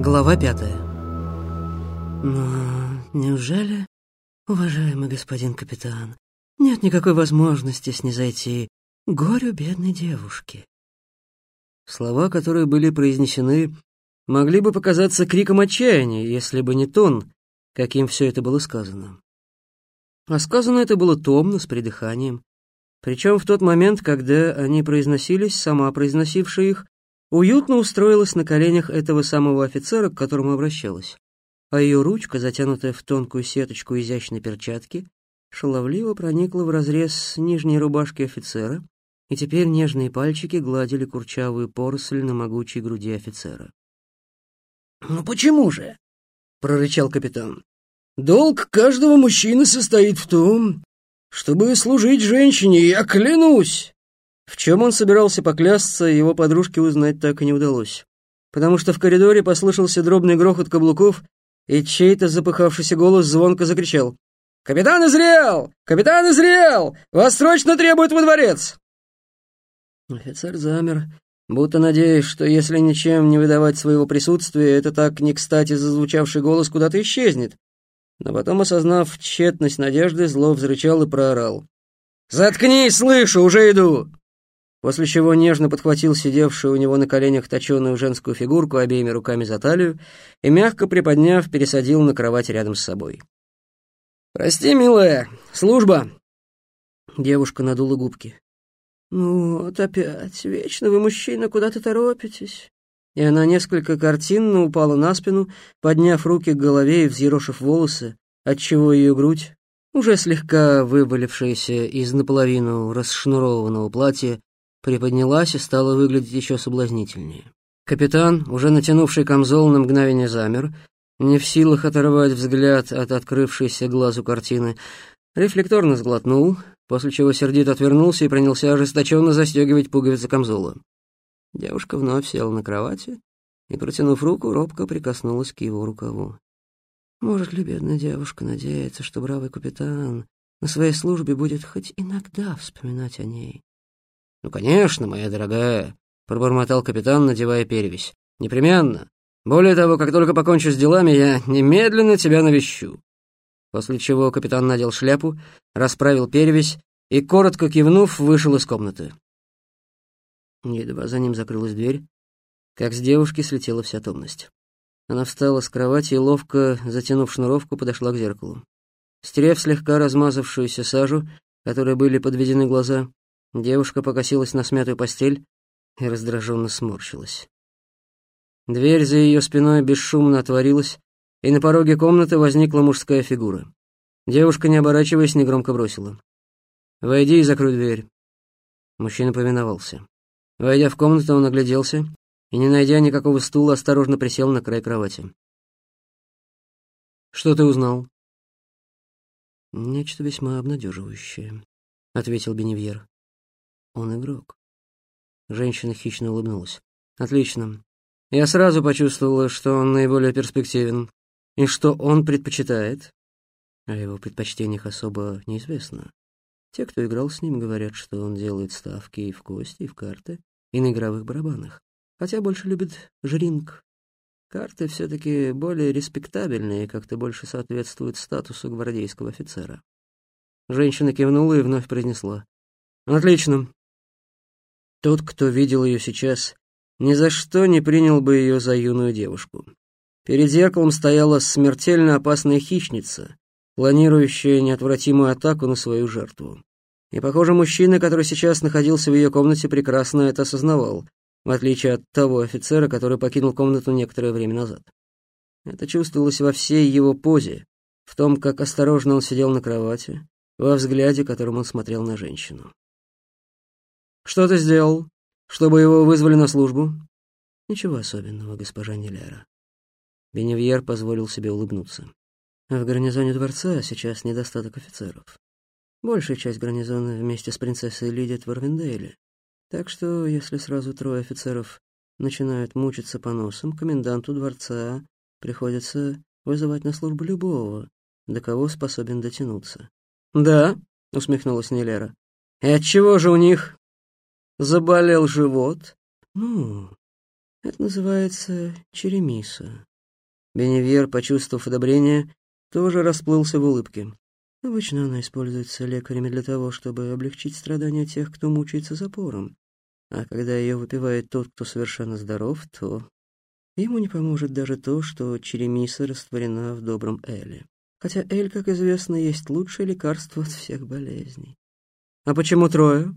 Глава пятая. «Но неужели, уважаемый господин капитан, нет никакой возможности снизойти горю бедной девушки?» Слова, которые были произнесены, могли бы показаться криком отчаяния, если бы не тон, каким все это было сказано. А сказано это было томно, с придыханием. Причем в тот момент, когда они произносились, сама произносившая их, уютно устроилась на коленях этого самого офицера, к которому обращалась, а ее ручка, затянутая в тонкую сеточку изящной перчатки, шаловливо проникла в разрез нижней рубашки офицера, и теперь нежные пальчики гладили курчавую поросль на могучей груди офицера. «Ну почему же?» — прорычал капитан. «Долг каждого мужчины состоит в том, чтобы служить женщине, я клянусь!» В чем он собирался поклясться, его подружке узнать так и не удалось, потому что в коридоре послышался дробный грохот каблуков, и чей-то запыхавшийся голос звонко закричал. «Капитан Изрел! Капитан Изрел! Вас срочно требуют во дворец!» Офицер замер, будто надеясь, что если ничем не выдавать своего присутствия, это так не кстати зазвучавший голос куда-то исчезнет. Но потом, осознав тщетность надежды, зло взрычал и проорал. «Заткнись, слышу, уже иду!» После чего нежно подхватил сидевшую у него на коленях точеную женскую фигурку обеими руками за талию и, мягко приподняв, пересадил на кровать рядом с собой. «Прости, милая, служба!» Девушка надула губки. «Ну, вот опять, вечно вы, мужчина, куда-то торопитесь». И она несколько картинно упала на спину, подняв руки к голове и взъерошив волосы, отчего ее грудь, уже слегка вывалившаяся из наполовину расшнурованного платья, приподнялась и стала выглядеть еще соблазнительнее. Капитан, уже натянувший камзол, на мгновение замер, не в силах оторвать взгляд от открывшейся глазу картины, рефлекторно сглотнул, после чего сердито отвернулся и принялся ожесточенно застегивать пуговицы камзола. Девушка вновь села на кровати и, протянув руку, робко прикоснулась к его рукаву. Может ли бедная девушка надеяться, что бравый капитан на своей службе будет хоть иногда вспоминать о ней? «Ну, конечно, моя дорогая», — пробормотал капитан, надевая перевязь. «Непременно. Более того, как только покончу с делами, я немедленно тебя навещу». После чего капитан надел шляпу, расправил перевязь и, коротко кивнув, вышел из комнаты. Едва за ним закрылась дверь, как с девушки слетела вся томность. Она встала с кровати и, ловко затянув шнуровку, подошла к зеркалу. Стерев слегка размазавшуюся сажу, которой были подведены глаза, девушка покосилась на смятую постель и раздраженно сморщилась. Дверь за ее спиной бесшумно отворилась, и на пороге комнаты возникла мужская фигура. Девушка, не оборачиваясь, негромко бросила. «Войди и закрой дверь». Мужчина повиновался. Войдя в комнату, он огляделся и, не найдя никакого стула, осторожно присел на край кровати. «Что ты узнал?» «Нечто весьма обнадеживающее», — ответил Беневьер. «Он игрок». Женщина хищно улыбнулась. «Отлично. Я сразу почувствовала, что он наиболее перспективен, и что он предпочитает. О его предпочтениях особо неизвестно. Те, кто играл с ним, говорят, что он делает ставки и в кости, и в карты, и на игровых барабанах, хотя больше любит жринг. Карты все-таки более респектабельные как-то больше соответствуют статусу гвардейского офицера. Женщина кивнула и вновь произнесла. «Отлично. Тот, кто видел ее сейчас, ни за что не принял бы ее за юную девушку. Перед зеркалом стояла смертельно опасная хищница, планирующая неотвратимую атаку на свою жертву. И, похоже, мужчина, который сейчас находился в ее комнате, прекрасно это осознавал, в отличие от того офицера, который покинул комнату некоторое время назад. Это чувствовалось во всей его позе, в том, как осторожно он сидел на кровати, во взгляде, которым он смотрел на женщину. «Что ты сделал, чтобы его вызвали на службу?» «Ничего особенного, госпожа Нелера». Беневьер позволил себе улыбнуться. «В гарнизоне дворца сейчас недостаток офицеров. Большая часть гарнизона вместе с принцессой Лидит в Арвиндейле. Так что, если сразу трое офицеров начинают мучиться по носам, коменданту дворца приходится вызывать на службу любого, до кого способен дотянуться. «Да», — усмехнулась Нелера. «И отчего же у них заболел живот?» «Ну, это называется черемиса», Беневьер, почувствовав одобрение, тоже расплылся в улыбке. Обычно она используется лекарями для того, чтобы облегчить страдания тех, кто мучается запором. А когда ее выпивает тот, кто совершенно здоров, то ему не поможет даже то, что черемиса растворена в добром эле. Хотя эль, как известно, есть лучшее лекарство от всех болезней. «А почему трое?»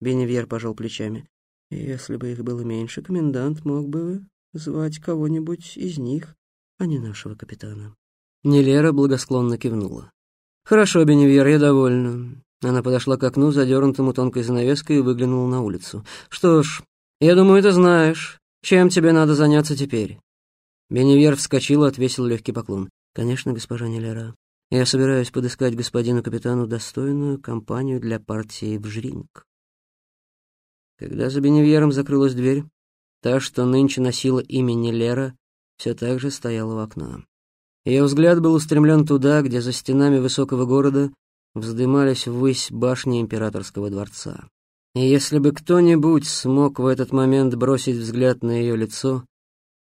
Беневьер пожал плечами. «Если бы их было меньше, комендант мог бы звать кого-нибудь из них, а не нашего капитана». Нелера благосклонно кивнула. «Хорошо, Беневьер, я довольна». Она подошла к окну, задернутому тонкой занавеской, и выглянула на улицу. «Что ж, я думаю, ты знаешь, чем тебе надо заняться теперь». Беневьер вскочил и отвесил легкий поклон. «Конечно, госпожа Нелера. Я собираюсь подыскать господину капитану достойную компанию для партии в Жринг». Когда за Беневьером закрылась дверь, та, что нынче носила имя Нелера, все так же стояла у окна. Ее взгляд был устремлен туда, где за стенами высокого города вздымались ввысь башни императорского дворца. И если бы кто-нибудь смог в этот момент бросить взгляд на ее лицо,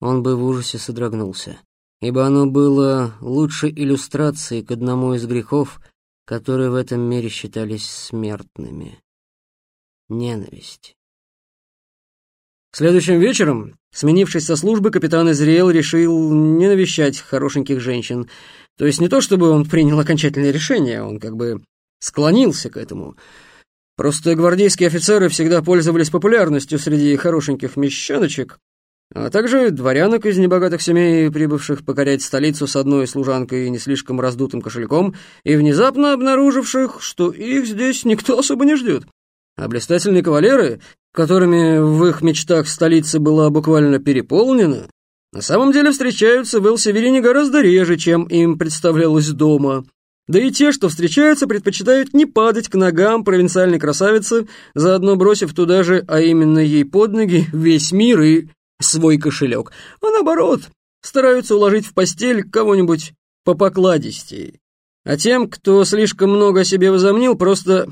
он бы в ужасе содрогнулся, ибо оно было лучшей иллюстрацией к одному из грехов, которые в этом мире считались смертными — ненависть. Следующим вечером, сменившись со службы, капитан Изриэл решил не навещать хорошеньких женщин. То есть не то, чтобы он принял окончательное решение, он как бы склонился к этому. Просто гвардейские офицеры всегда пользовались популярностью среди хорошеньких мещаночек, а также дворянок из небогатых семей, прибывших покорять столицу с одной служанкой и не слишком раздутым кошельком, и внезапно обнаруживших, что их здесь никто особо не ждет. А блистательные кавалеры, которыми в их мечтах столица была буквально переполнена, на самом деле встречаются в Эл-Северине гораздо реже, чем им представлялось дома. Да и те, что встречаются, предпочитают не падать к ногам провинциальной красавицы, заодно бросив туда же, а именно ей под ноги, весь мир и свой кошелек, а наоборот, стараются уложить в постель кого-нибудь по покладистей. А тем, кто слишком много о себе возомнил, просто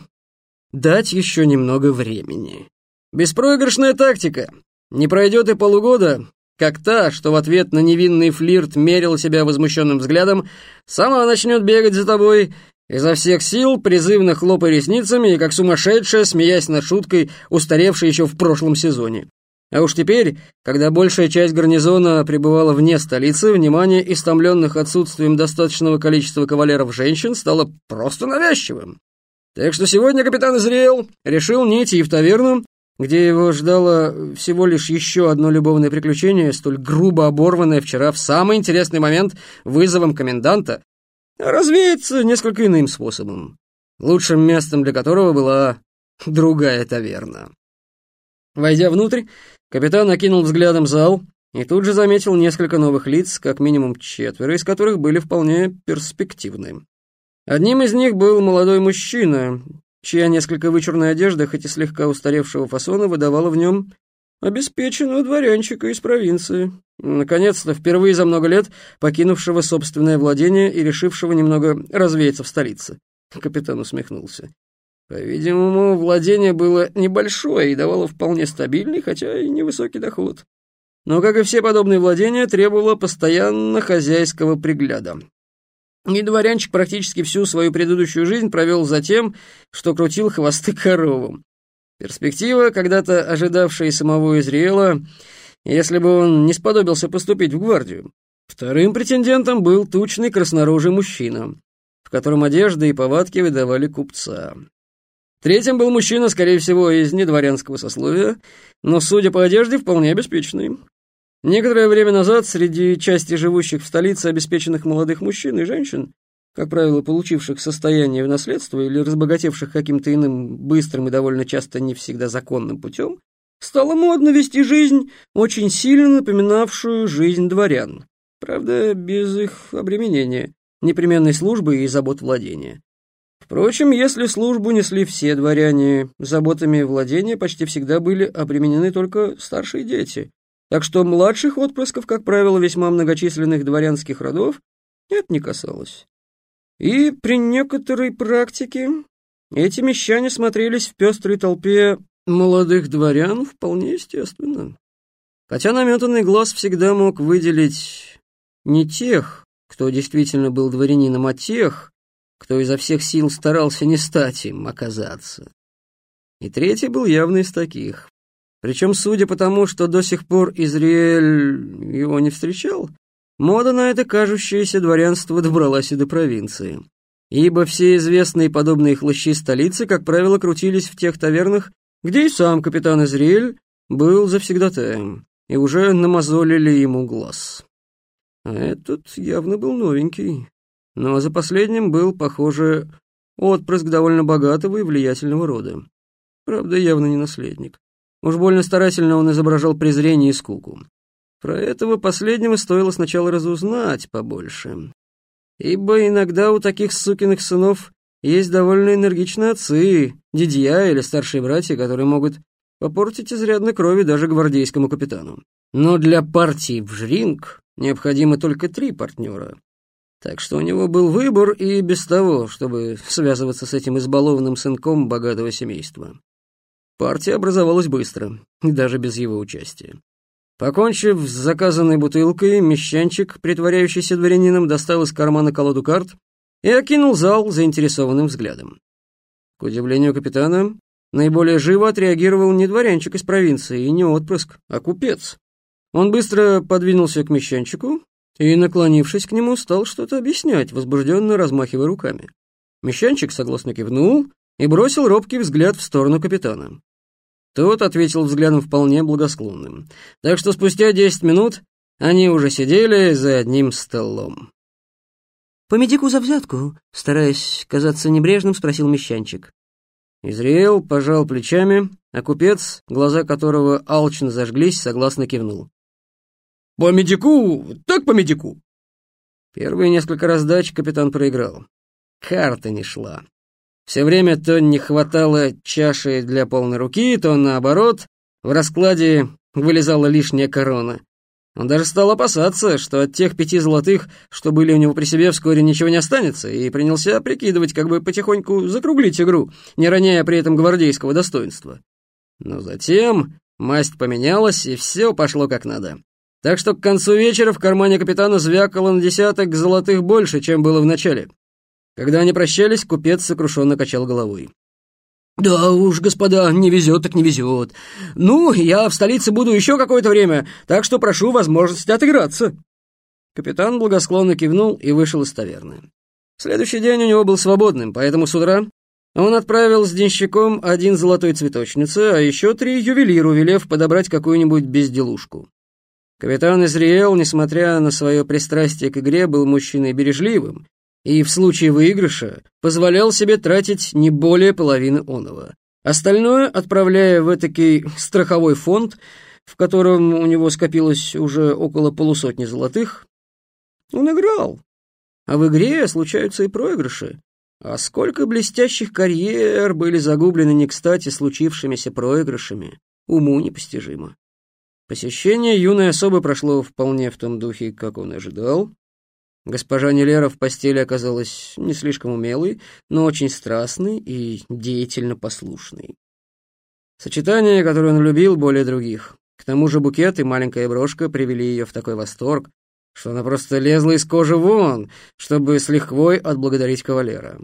дать еще немного времени. Беспроигрышная тактика. Не пройдет и полугода, как та, что в ответ на невинный флирт мерил себя возмущенным взглядом, сама начнет бегать за тобой, изо всех сил, призывно хлопая ресницами и как сумасшедшая, смеясь над шуткой, устаревшей еще в прошлом сезоне. А уж теперь, когда большая часть гарнизона пребывала вне столицы, внимание истомленных отсутствием достаточного количества кавалеров-женщин стало просто навязчивым. Так что сегодня капитан Изриэл решил не идти в таверну, где его ждало всего лишь еще одно любовное приключение, столь грубо оборванное вчера в самый интересный момент вызовом коменданта, а развеяться несколько иным способом, лучшим местом для которого была другая таверна. Войдя внутрь, капитан окинул взглядом зал и тут же заметил несколько новых лиц, как минимум четверо, из которых были вполне перспективны. Одним из них был молодой мужчина, чья несколько вычурная одежда, хоть и слегка устаревшего фасона, выдавала в нем обеспеченного дворянчика из провинции. Наконец-то, впервые за много лет, покинувшего собственное владение и решившего немного развеяться в столице. Капитан усмехнулся. По-видимому, владение было небольшое и давало вполне стабильный, хотя и невысокий доход. Но, как и все подобные владения, требовало постоянно хозяйского пригляда. И дворянчик практически всю свою предыдущую жизнь провел за тем, что крутил хвосты коровам. Перспектива, когда-то ожидавшая самого Изриэла, если бы он не сподобился поступить в гвардию. Вторым претендентом был тучный краснорожий мужчина, в котором одежда и повадки выдавали купца. Третьим был мужчина, скорее всего, из недворянского сословия, но, судя по одежде, вполне обеспеченный. Некоторое время назад среди части живущих в столице обеспеченных молодых мужчин и женщин, как правило, получивших состояние в наследство или разбогатевших каким-то иным быстрым и довольно часто не всегда законным путем, стало модно вести жизнь, очень сильно напоминавшую жизнь дворян. Правда, без их обременения, непременной службы и забот владения. Впрочем, если службу несли все дворяне, заботами владения почти всегда были обременены только старшие дети, так что младших отпрысков, как правило, весьма многочисленных дворянских родов, это не касалось. И при некоторой практике эти мещане смотрелись в пестрой толпе молодых дворян вполне естественно. Хотя наметанный глаз всегда мог выделить не тех, кто действительно был дворянином, а тех, кто изо всех сил старался не стать им оказаться. И третий был явно из таких. Причем, судя по тому, что до сих пор Израиль его не встречал, мода на это кажущееся дворянство добралась и до провинции. Ибо все известные подобные хлыщи столицы, как правило, крутились в тех тавернах, где и сам капитан Израиль был завсегдатаем, и уже намазолили ему глаз. А этот явно был новенький, но за последним был, похоже, отпрыск довольно богатого и влиятельного рода. Правда, явно не наследник. Уж больно старательно он изображал презрение и скуку. Про этого последнего стоило сначала разузнать побольше. Ибо иногда у таких сукиных сынов есть довольно энергичные отцы, дядья или старшие братья, которые могут попортить изрядно крови даже гвардейскому капитану. Но для партии в жринг необходимо только три партнера. Так что у него был выбор и без того, чтобы связываться с этим избалованным сынком богатого семейства. Партия образовалась быстро, даже без его участия. Покончив с заказанной бутылкой, мещанчик, притворяющийся дворянином, достал из кармана колоду карт и окинул зал заинтересованным взглядом. К удивлению капитана, наиболее живо отреагировал не дворянчик из провинции и не отпрыск, а купец. Он быстро подвинулся к мещанчику и, наклонившись к нему, стал что-то объяснять, возбужденно размахивая руками. Мещанчик согласно кивнул и бросил робкий взгляд в сторону капитана. Тот ответил взглядом вполне благосклонным. Так что спустя десять минут они уже сидели за одним столом. «По медику за взятку?» — стараясь казаться небрежным, спросил Мещанчик. Израил пожал плечами, а купец, глаза которого алчно зажглись, согласно кивнул. «По медику, так по медику!» Первые несколько раздач капитан проиграл. Карта не шла. Все время то не хватало чаши для полной руки, то наоборот, в раскладе вылезала лишняя корона. Он даже стал опасаться, что от тех пяти золотых, что были у него при себе, вскоре ничего не останется, и принялся прикидывать, как бы потихоньку закруглить игру, не роняя при этом гвардейского достоинства. Но затем масть поменялась, и все пошло как надо. Так что к концу вечера в кармане капитана звякало на десяток золотых больше, чем было в начале. Когда они прощались, купец сокрушенно качал головой. «Да уж, господа, не везет так не везет. Ну, я в столице буду еще какое-то время, так что прошу возможности отыграться». Капитан благосклонно кивнул и вышел из таверны. Следующий день у него был свободным, поэтому с утра он отправил с денщиком один золотой цветочнице, а еще три ювелиру, велев подобрать какую-нибудь безделушку. Капитан Изриэл, несмотря на свое пристрастие к игре, был мужчиной бережливым и в случае выигрыша позволял себе тратить не более половины оного. Остальное отправляя в этакий страховой фонд, в котором у него скопилось уже около полусотни золотых, он играл. А в игре случаются и проигрыши. А сколько блестящих карьер были загублены не кстати случившимися проигрышами, уму непостижимо. Посещение юной особы прошло вполне в том духе, как он ожидал. Госпожа Нелера в постели оказалась не слишком умелой, но очень страстной и деятельно послушной. Сочетание, которое он любил более других. К тому же букет и маленькая брошка привели ее в такой восторг, что она просто лезла из кожи вон, чтобы с лихвой отблагодарить кавалера.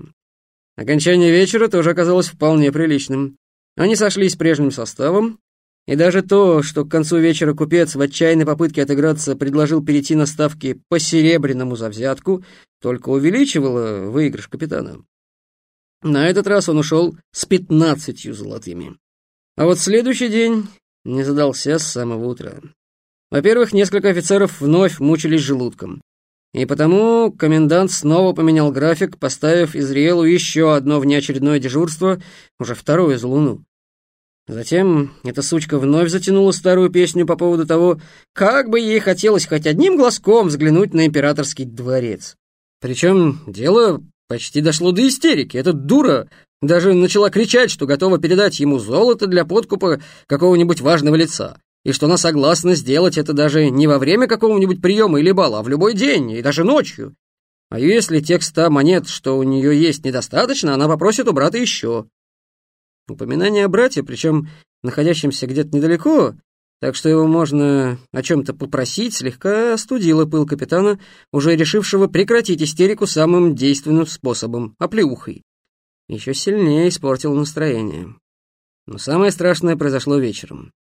Окончание вечера тоже оказалось вполне приличным. Они сошлись прежним составом, и даже то, что к концу вечера купец в отчаянной попытке отыграться предложил перейти на ставки по серебряному за взятку, только увеличивало выигрыш капитана. На этот раз он ушел с пятнадцатью золотыми. А вот следующий день не задался с самого утра. Во-первых, несколько офицеров вновь мучились желудком. И потому комендант снова поменял график, поставив Изриэлу еще одно внеочередное дежурство, уже второе за луну. Затем эта сучка вновь затянула старую песню по поводу того, как бы ей хотелось хоть одним глазком взглянуть на императорский дворец. Причем дело почти дошло до истерики. Эта дура даже начала кричать, что готова передать ему золото для подкупа какого-нибудь важного лица, и что она согласна сделать это даже не во время какого-нибудь приема или бала, а в любой день, и даже ночью. А если тех ста монет, что у нее есть, недостаточно, она попросит у брата еще. Упоминание о брате, причем находящемся где-то недалеко, так что его можно о чем-то попросить, слегка остудила пыл капитана, уже решившего прекратить истерику самым действенным способом — оплеухой. Еще сильнее испортил настроение. Но самое страшное произошло вечером.